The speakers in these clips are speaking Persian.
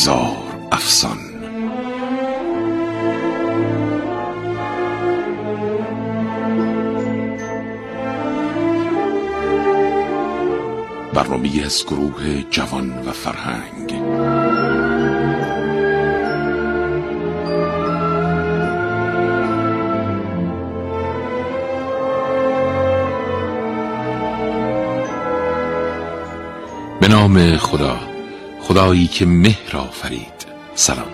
هزار افسان. برنامه از گروه جوان و فرهنگ. به نام خدا. خدایی که مهر آفرید. سلام.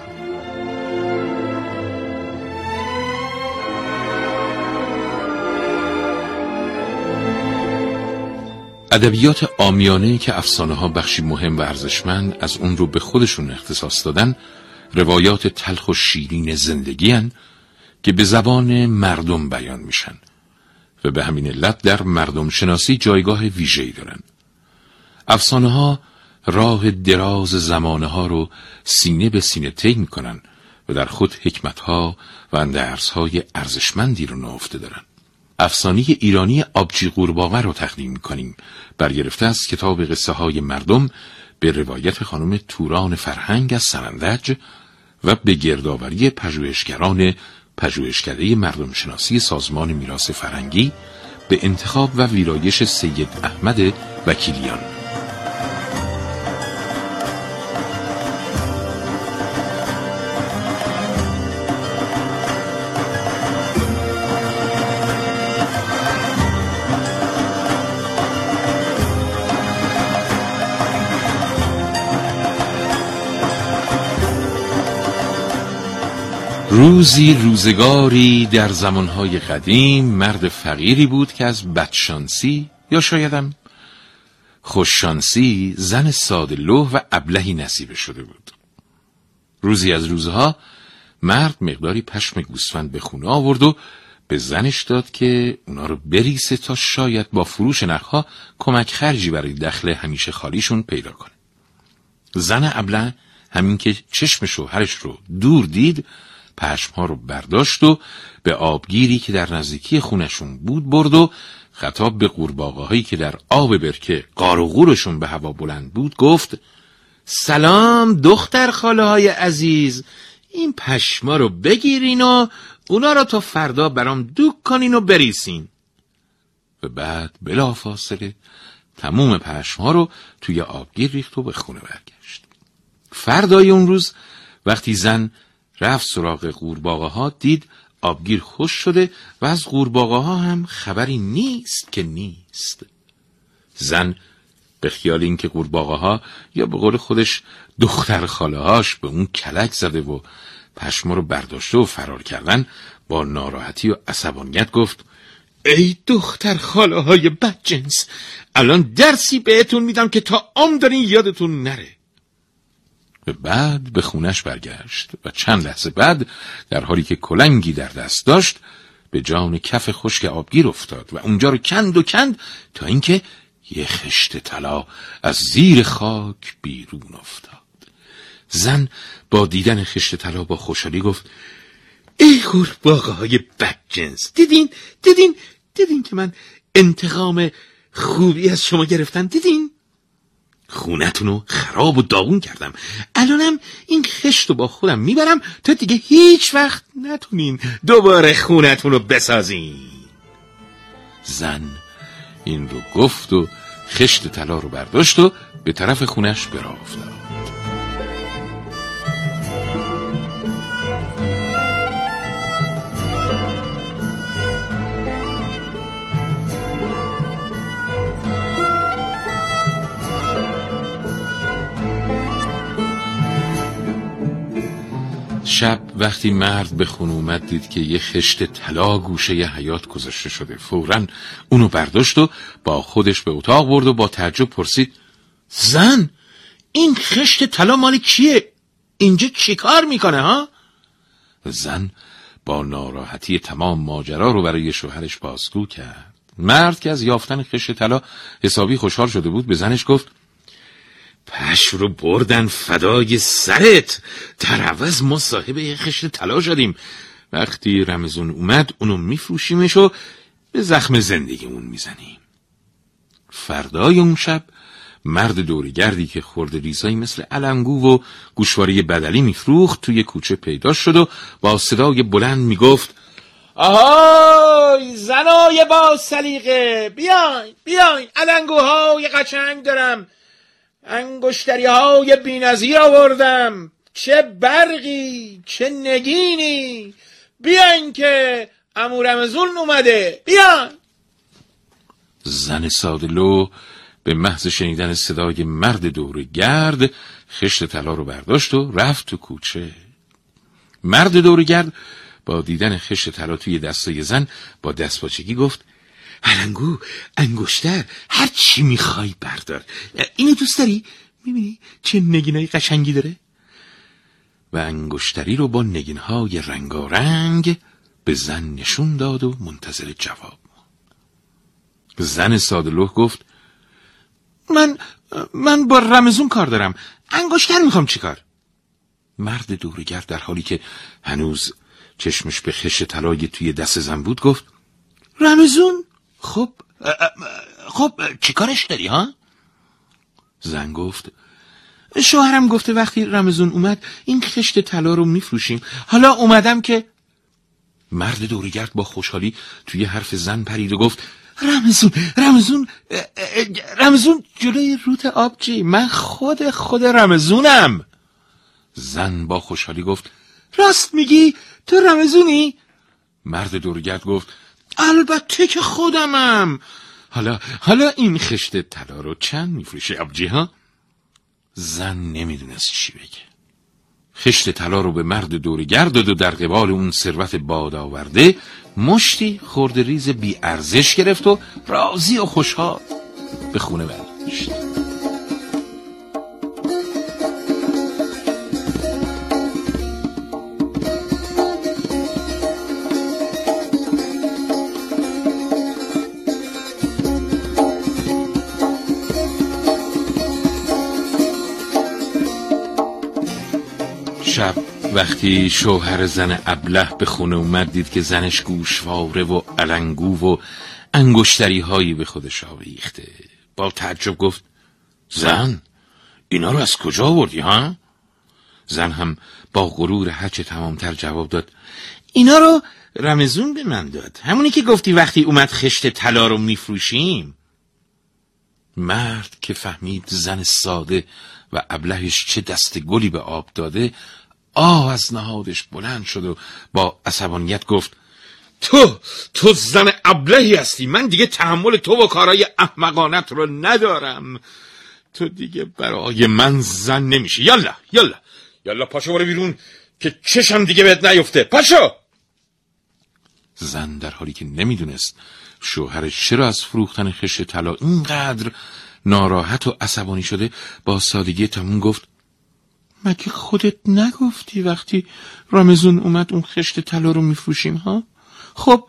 ادبیات آمیانه که افسانه ها بخشی مهم و ارزشمند از اون رو به خودشون اختصاص دادن روایات تلخ و شیرین زندگی هن که به زبان مردم بیان میشن و به همین علت در مردم شناسی جایگاه ویژه‌ای دارن. افسانه ها راه دراز زمانه ها رو سینه به سینه طی می‌کنن و در خود حکمت ها و اندرس های ارزشمندی رو نهفته دارن. افسانه ایرانی آبجی قورباغه رو تقدیم می‌کنیم. برگرفته از کتاب قصه های مردم به روایت خانم توران فرهنگ از سنندج و به گردآوری پژوهشگران پژوهشکده مردم شناسی سازمان میراث فرهنگی به انتخاب و ویرایش سید احمد وکیلیان. روزی روزگاری در زمانهای قدیم مرد فقیری بود که از بدشانسی یا شایدم خوششانسی زن ساده لوح و ابلهی نصیبه شده بود. روزی از روزها مرد مقداری پشم گوسفند به خونه آورد و به زنش داد که اونا رو بریسه تا شاید با فروش نخها کمک خرجی برای دخل همیشه خالیشون پیدا کنه. زن ابله همین که چشم شوهرش رو دور دید پشمها رو برداشت و به آبگیری که در نزدیکی خونشون بود برد و خطاب به قورباغه هایی که در آب برکه قار و غورشون به هوا بلند بود گفت سلام دختر خاله های عزیز این پشما رو بگیرین و اونا رو تا فردا برام دوک کنین و بریسین. و بعد بلا فاصله تموم پشما رو توی آبگیر ریخت و به خونه برگشت. فردای اون روز وقتی زن رفت سراغ قورباغه ها دید آبگیر خوش شده و از قورباغه ها هم خبری نیست که نیست. زن به خیال اینکه قورباغه ها یا به قول خودش دختر خاله هاش به اون کلک زده و پشما رو برداشته و فرار کردن با ناراحتی و عصبانیت گفت ای دختر خاله های بدجنس الان درسی بهتون میدم که تا عمر دارین یادتون نره. بعد به خونش برگشت و چند لحظه بعد در حالی که کلنگی در دست داشت به جان کف خشک آبگیر افتاد و اونجا رو کند و کند تا اینکه یه خشت طلا از زیر خاک بیرون افتاد. زن با دیدن خشت طلا با خوشحالی گفت ای قورباغه های بدجنس دیدین دیدین دیدین که من انتقام خوبی از شما گرفتم دیدین؟ خونتون رو خراب و داغون کردم. الانم این خشت رو با خودم می‌برم تا دیگه هیچ وقت نتونین دوباره خونتون رو بسازین. زن این رو گفت و خشت طلا رو برداشت و به طرف خونش براه شب وقتی مرد به خونه اومد دید که یه خشت طلا گوشه ی حیات گذاشته شده فورا اونو برداشت و با خودش به اتاق برد و با تعجب پرسید زن این خشت طلا مال کیه؟ اینجا چیکار می‌کنه ها؟ زن با ناراحتی تمام ماجرا رو برای شوهرش بازگو کرد. مرد که از یافتن خشت طلا حسابی خوشحال شده بود به زنش گفت پش رو بردن فدای سرت. در عوض ما صاحب یه خشت طلا شدیم وقتی رمزون اومد اونو میفروشیمش و به زخم زندگیمون می‌زنیم. فردای اون شب مرد دورگردی که خورده ریزایی مثل علنگو و گوشواره بدلی میفروخت توی کوچه پیدا شد و با صدای بلند می‌گفت آهای زنای با سلیقه بیاین بیاین علنگوهای قشنگ دارم. انگشتری های بینظیر آوردم. چه برقی چه نگینی. بیاین که امورمزون اومده. بیاین. زن سادلو به محض شنیدن صدای مرد دور گرد خشت طلا رو برداشت و رفت تو کوچه. مرد دور گرد با دیدن خشت طلا توی دستای زن با دستپاچگی گفت هلنگو انگشتر. هر چی می‌خوای بردار. اینو دوست داری؟ می‌بینی چه نگینای قشنگی داره؟ و انگشتری رو با نگینهای رنگارنگ به زن نشون داد و منتظر جواب زن سادلوه گفت من من با رمزون کار دارم. انگشتر می‌خوام چیکار؟ مرد دورگر در حالی که هنوز چشمش به خش طلای توی دست زن بود گفت رمزون؟ خب خب چیکارش داری ها؟ زن گفت شوهرم گفته وقتی رمزون اومد این خشت طلا رو میفروشیم. حالا اومدم که مرد دورگرد با خوشحالی توی حرف زن پرید و گفت رمزون رمزون رمزون جلوی روت آبجی من خود خود رمزونم زن با خوشحالی گفت راست میگی؟ تو رمزونی مرد دورگرد گفت البته که خودمم. حالا حالا این خشت طلا رو چند میفروشه آبجی ها؟ زن نمی‌دونست چی بگه. خشت طلا رو به مرد دور داد و در قبال اون ثروت باد آورده مشتی خورده ریز بی ارزش گرفت و راضی و خوشحال به خونه برگشت. وقتی شوهر زن ابله به خونه اومد دید که زنش گوشواره و علنگو و انگشتری هایی به خودش آویخته. با تعجب گفت زن اینا رو از کجا آوردی ها؟ زن هم با غرور هرچه تمامتر جواب داد اینا رو رمزون به من داد. همونی که گفتی وقتی اومد خشت طلا رو میفروشیم. مرد که فهمید زن ساده و ابلهش چه دست گلی به آب داده آه از نهادش بلند شد و با عصبانیت گفت تو تو زن ابلهی هستی. من دیگه تحمل تو و کارای احمقانت رو ندارم. تو دیگه برای من زن نمیشه یالا یالا یالا پاشو برو بیرون که چشم دیگه بهت نیفته. پاشو! زن در حالی که نمی‌دونست شوهرش چرا از فروختن خش طلا اینقدر ناراحت و عصبانی شده با سادگی تمون گفت مگه خودت نگفتی وقتی رمزون اومد اون خشت طلا رو میفروشیم ها؟ خب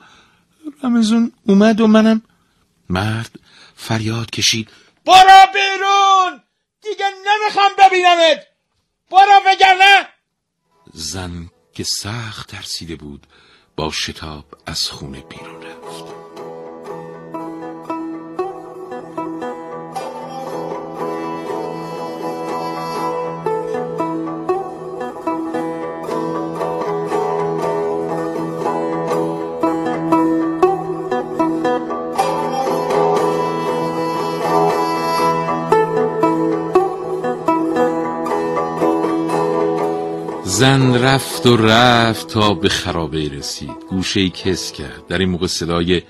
رمزون اومد و منم مرد فریاد کشید. برو بیرون! دیگه نمی‌خوام ببینمت! برو وگرنه! زن که سخت ترسیده بود با شتاب از خونه بیرون رفت. زن رفت و رفت تا به خرابه رسید. گوشه ای کس کرد. در این موقع صدای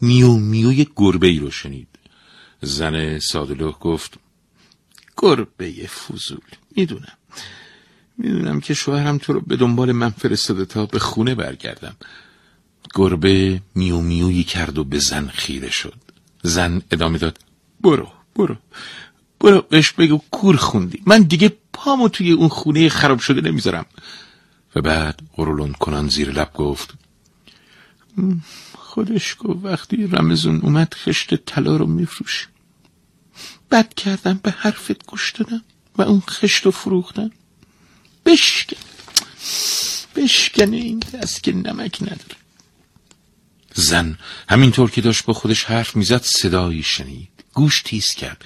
میو میوی گربه ای رو شنید. زن سادلوه گفت گربه فوزول می‌دونم. می‌دونم که شوهرم تو رو به دنبال من فرستاده تا به خونه برگردم. گربه میو میویی کرد و به زن خیره شد. زن ادامه داد برو برو. برو بهش بگو کور خوندی. من دیگه پامو توی اون خونه خراب شده نمی‌ذارم. و بعد قرولون کنان زیر لب گفت خودش گفت وقتی رمزون اومد خشت طلا رو میفروش بد کردم به حرفت گوش دادم و اون خشت رو فروختم بشکن بشکنه این دست که نمک نداره. زن همینطور که داشت با خودش حرف می‌زد صدایی شنید. گوش تیز کرد.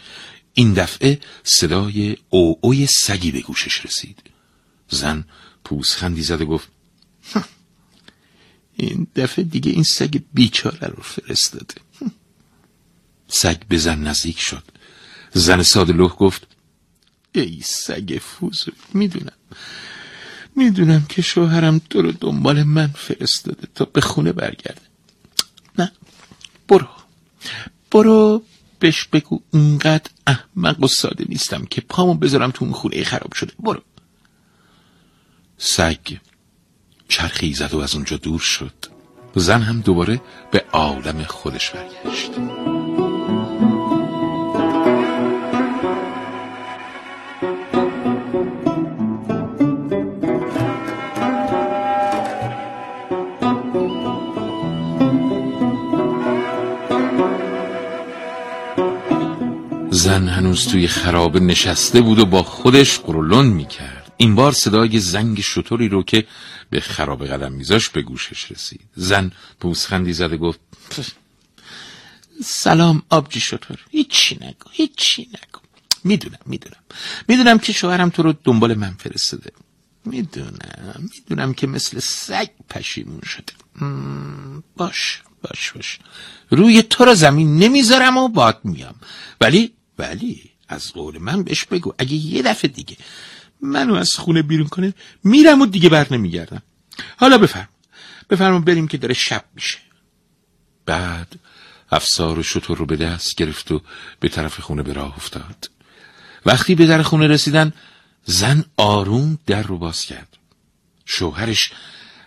این دفعه صدای او اوی سگی به گوشش رسید. زن پوزخندی زد و گفت این دفعه دیگه این سگ بیچاره رو فرستاده. سگ به زن نزدیک شد. زن ساده گفت ای سگ فوزو می‌دونم. می‌دونم که شوهرم تو رو دنبال من فرستاده تا به خونه برگرده. نه برو برو. بهش بگو اونقدر احمق و ساده نیستم که پامو بذارم تو اون خونه خراب شده. برو. سگ چرخی زد و از اونجا دور شد. زن هم دوباره به عالم خودش برگشت. زن هنوز توی خرابه نشسته بود و با خودش قرولون می‌کرد. این بار صدای زنگ شطوری رو که به خرابه قدم میذاش به گوشش رسید. زن پوزخندی زده گفت سلام آبجی شطور. هیچی نگو هیچی نگو. می‌دونم می‌دونم. می‌دونم که شوهرم تو رو دنبال من فرستاده. می‌دونم می‌دونم که مثل سگ پشیمون شده. باش باش باش. روی تو رو زمین نمی‌ذارم و باد میام. ولی ولی از قول من بهش بگو. اگه یه دفعه دیگه منو از خونه بیرون کنه میرم و دیگه بر نمیگردم. حالا بفرم بفرما بریم که داره شب میشه. بعد افسار و شطور رو به دست گرفت و به طرف خونه به راه افتاد. وقتی به در خونه رسیدن زن آروم در رو باز کرد. شوهرش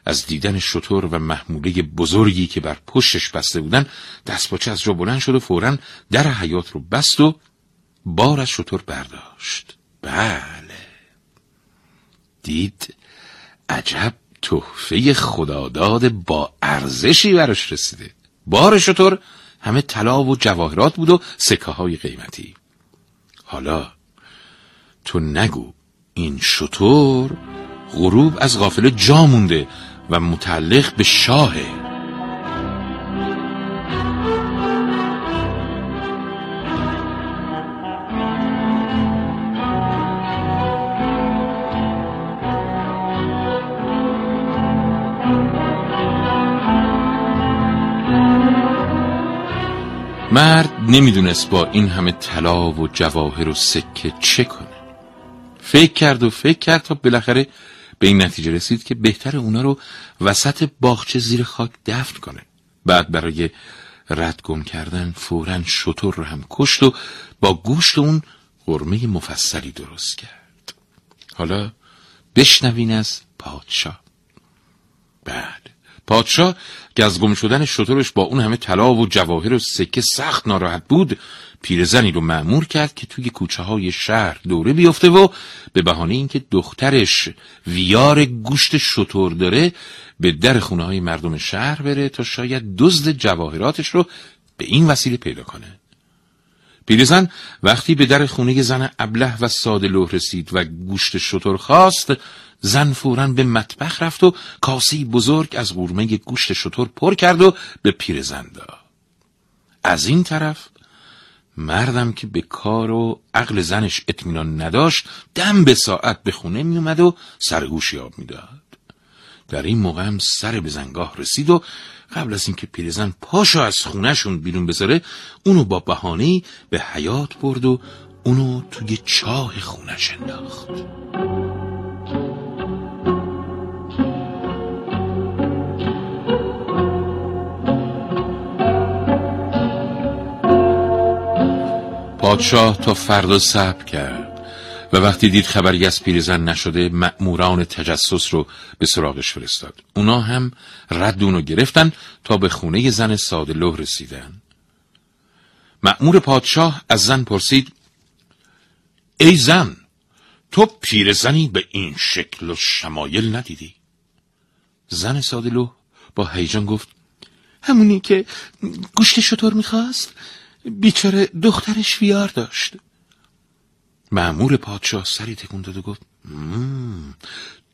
از دیدن شطور و محموله بزرگی که بر پشتش بسته بودن دست باچه از جا بلند شد و فورا در حیات رو بست و بار از شطور برداشت. بله. دید عجب تحفه خداداد با ارزشی براش رسیده. بار شطور همه طلا و جواهرات بود و سکه های قیمتی. حالا تو نگو این شطور غروب از غافله جا مونده و متعلق به شاهه مرد نمی‌دونست با این همه طلا و جواهر و سکه چه کنه. فکر کرد و فکر کرد تا بالاخره به این نتیجه رسید که بهتر اونا رو وسط باغچه زیر خاک دفن کنه. بعد برای رد گم کردن فورا شطور رو هم کشت و با گوشت اون قرمه مفصلی درست کرد. حالا بشنوین از پادشاه. بعد. پادشاه که از گم شدن شطورش با اون همه طلا و جواهر و سکه سخت ناراحت بود پیرزنی رو معمور کرد که توی کوچه های شهر دوره بیفته و به بهانه اینکه دخترش ویار گوشت شطور داره به در خونه های مردم شهر بره تا شاید دزد جواهراتش رو به این وسیله پیدا کنه. پیرزن وقتی به در خونه زن ابله و ساده لوح رسید و گوشت شطور خواست زن فورا به مطبخ رفت و کاسی بزرگ از قورمه گوشت شطور پر کرد و به پیرزن داد از این طرف مردم که به کار و عقل زنش اطمینان نداشت دم به ساعت به خونه می اومد و سرگوشی آب می‌داد. در این موقع هم سر به زنگاه رسید و قبل از اینکه پیرزن پاشو از خونهشون بیرون بذاره اونو با بهانه به حیات برد و اونو توی چاه خونش انداخت پادشاه تا فردا صبر کرد. و وقتی دید خبری از پیرزن نشده مأموران تجسس رو به سراغش فرستاد. اونا هم رد اونو گرفتن تا به خونه زن ساده لوح رسیدن. مأمور پادشاه از زن پرسید ای زن تو پیرزنی به این شکل و شمایل ندیدی؟ زن ساده لوح با هیجان گفت همونی که گوشت شطور می‌خواست بیچاره دخترش ویار داشت. معمور پادشاه سری تکون داد و گفت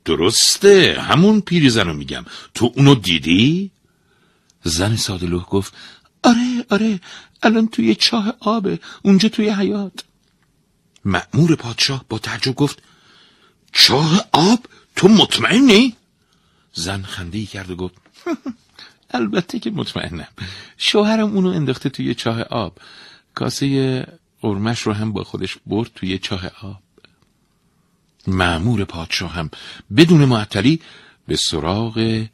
درسته همون پیری رو میگم. تو اونو دیدی؟ زن سادلوه گفت آره آره الان توی چاه آبه اونجا توی حیات مأمور پادشاه با تعجب گفت چاه آب؟ تو مطمئنی؟ زن خنده ای کرد و گفت البته که مطمئنم. شوهرم اونو انداخته توی چاه آب. کاسه قرمش رو هم با خودش برد توی چاه آب. معمور پادشاه هم بدون معطلی به سراغ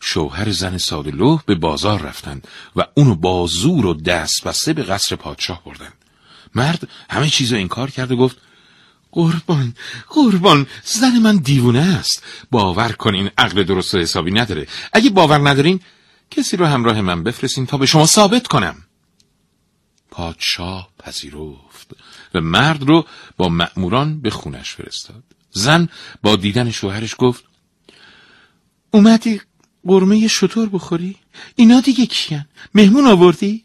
شوهر زن سادلوه به بازار رفتند و اونو با زور و دست بسته به قصر پادشاه بردن مرد همه چیزو انکار کرد و گفت قربان قربان زن من دیوونه است. باور کنین عقل درست و حسابی نداره. اگه باور ندارین کسی رو همراه من بفرستین تا به شما ثابت کنم. پادشاه پذیرفت و مرد رو با مأموران به خونش فرستاد زن با دیدن شوهرش گفت اومدی قرمه شطور بخوری؟ اینا دیگه کیان؟ مهمون آوردی؟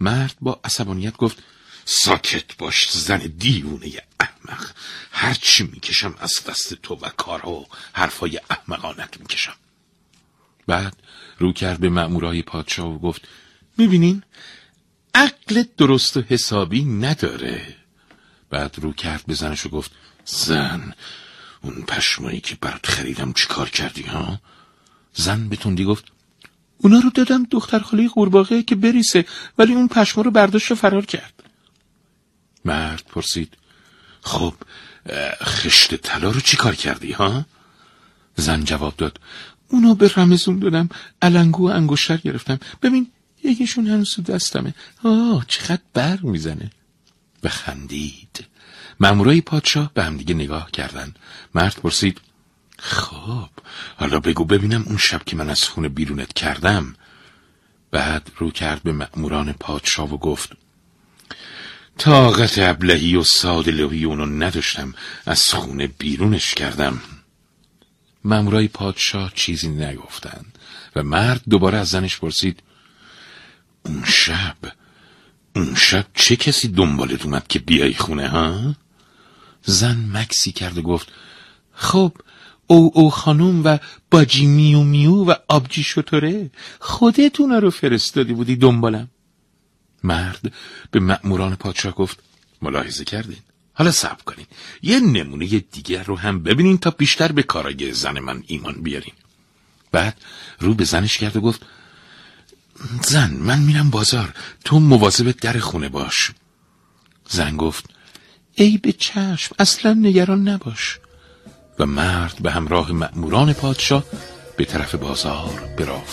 مرد با عصبانیت گفت ساکت باش زن دیوونه احمق هرچی می‌کشم از دست تو و کارها و حرفای احمقانت می‌کشم بعد رو کرد به مأمورای پادشاه و گفت می‌بینین عقل درست و حسابی نداره. بعد رو کرد به زنش و گفت زن اون پشمایی که برات خریدم چیکار کردی ها؟ زن به تندی گفت اونا رو دادم دختر خاله قورباغه که بریسه ولی اون پشما رو برداشت و فرار کرد. مرد پرسید خب خشت طلا رو چی کار کردی ها؟ زن جواب داد اونا به رمزون دادم علنگو و انگشتر گرفتم. ببین یکیشون هنوز دستمه. آه چقدر برق می‌زنه. و خندید. مامورای پادشاه به همدیگه نگاه کردن. مرد پرسید خب حالا بگو ببینم اون شب که من از خونه بیرونت کردم. بعد رو کرد به مأموران پادشاه و گفت طاقت ابلهی و سادلوی اونو نداشتم از خونه بیرونش کردم. مامورای پادشاه چیزی نگفتند و مرد دوباره از زنش پرسید اون شب اون شب چه کسی دنبالت اومد که بیای خونه ها؟ زن مکسی کرد و گفت خب او او خانوم و باجی میو میو و آبجی شطوره خودتون رو فرستادی بودی دنبالم. مرد به مأموران پادشاه گفت ملاحظه کردین. حالا صبر کنین. یه نمونه دیگر رو هم ببینین تا بیشتر به کارای زن من ایمان بیارین. بعد رو به زنش کرد و گفت زن من میرم بازار. تو مواظب در خونه باش. زن گفت ای به چشم اصلا نگران نباش. و مرد به همراه مأموران پادشاه به طرف بازار براه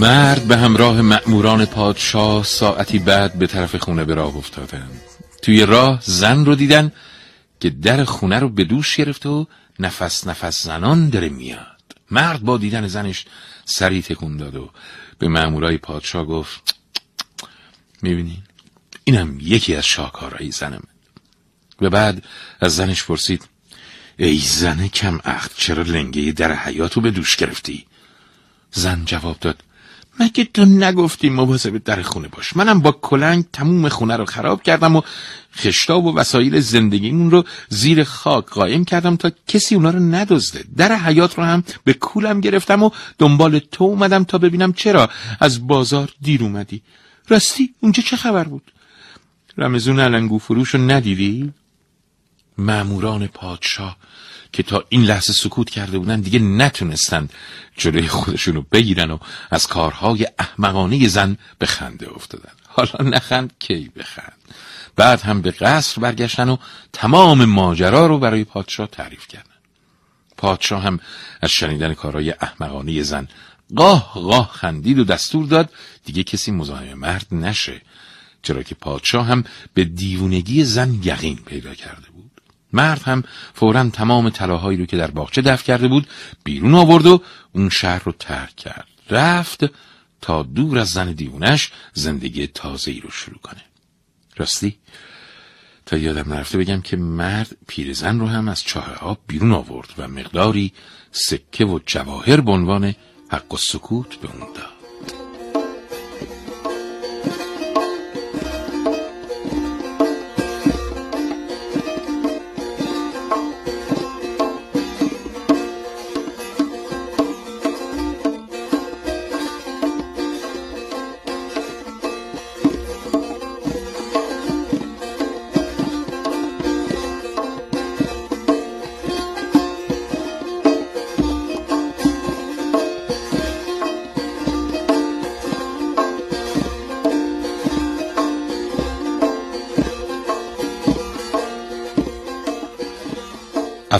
مرد به همراه مأموران پادشاه ساعتی بعد به طرف خونه به راه افتادند. توی راه زن رو دیدن که در خونه رو به دوش گرفته و نفس نفس زنان داره میاد. مرد با دیدن زنش سری تکون داد و به مأمورای پادشاه گفت می‌بینین اینم یکی از شاکارهای زنم و بعد از زنش پرسید ای زن کم عقد چرا لنگه در حیاتو به دوش گرفتی؟ زن جواب داد مگه تو نگفتی مواظب در خونه باش؟ منم با کلنگ تموم خونه رو خراب کردم و خشتاب و وسایل زندگیمون رو زیر خاک قایم کردم تا کسی اونا رو ندزده. در حیات رو هم به کولم گرفتم و دنبال تو اومدم تا ببینم چرا از بازار دیر اومدی. راستی اونجا چه خبر بود؟ رمزون علنگو فروش رو ندیدی؟ معموران پادشاه که تا این لحظه سکوت کرده بودن دیگه نتونستند جلوی خودشونو بگیرن و از کارهای احمقانه زن به خنده افتادن. حالا نخند کی بخند؟ بعد هم به قصر برگشتن و تمام ماجرا رو برای پادشاه تعریف کردن. پادشاه هم از شنیدن کارهای احمقانه زن قاه قاه خندید و دستور داد دیگه کسی مزاحم مرد نشه چرا که پادشاه هم به دیوونگی زن یقین پیدا کرده مرد هم فورا تمام طلاهایی رو که در باغچه دفع کرده بود بیرون آورد و اون شهر رو ترک کرد. رفت تا دور از زن دیونش زندگی تازه ای رو شروع کنه. راستی تا یادم نرفته بگم که مرد پیرزن رو هم از چاه آب بیرون آورد و مقداری سکه و جواهر به عنوان حق و سکوت به اون داد.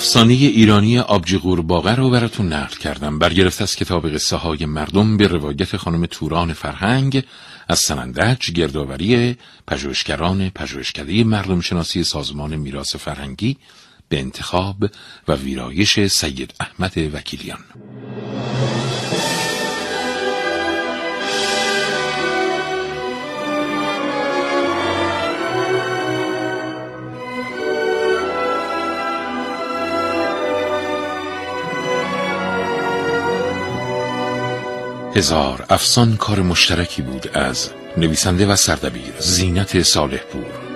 افسانه ایرانی آبجی قورباغه رو براتون نقل کردم. برگرفته از کتاب قصه های مردم به روایت خانم توران فرهنگ از سنندج گردآوری پژوهشگران پژوهشکده مردم شناسی سازمان میراث فرهنگی به انتخاب و ویرایش سید احمد وکیلیان. هزار افسان کار مشترکی بود از نویسنده و سردبیر زینت صالح پور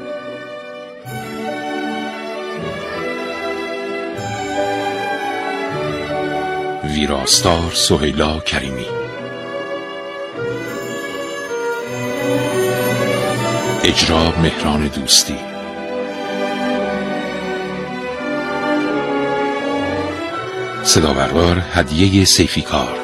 ویراستار سهیلا کریمی. اجرا مهران دوستی. صدا بربار هدیه سیفیکار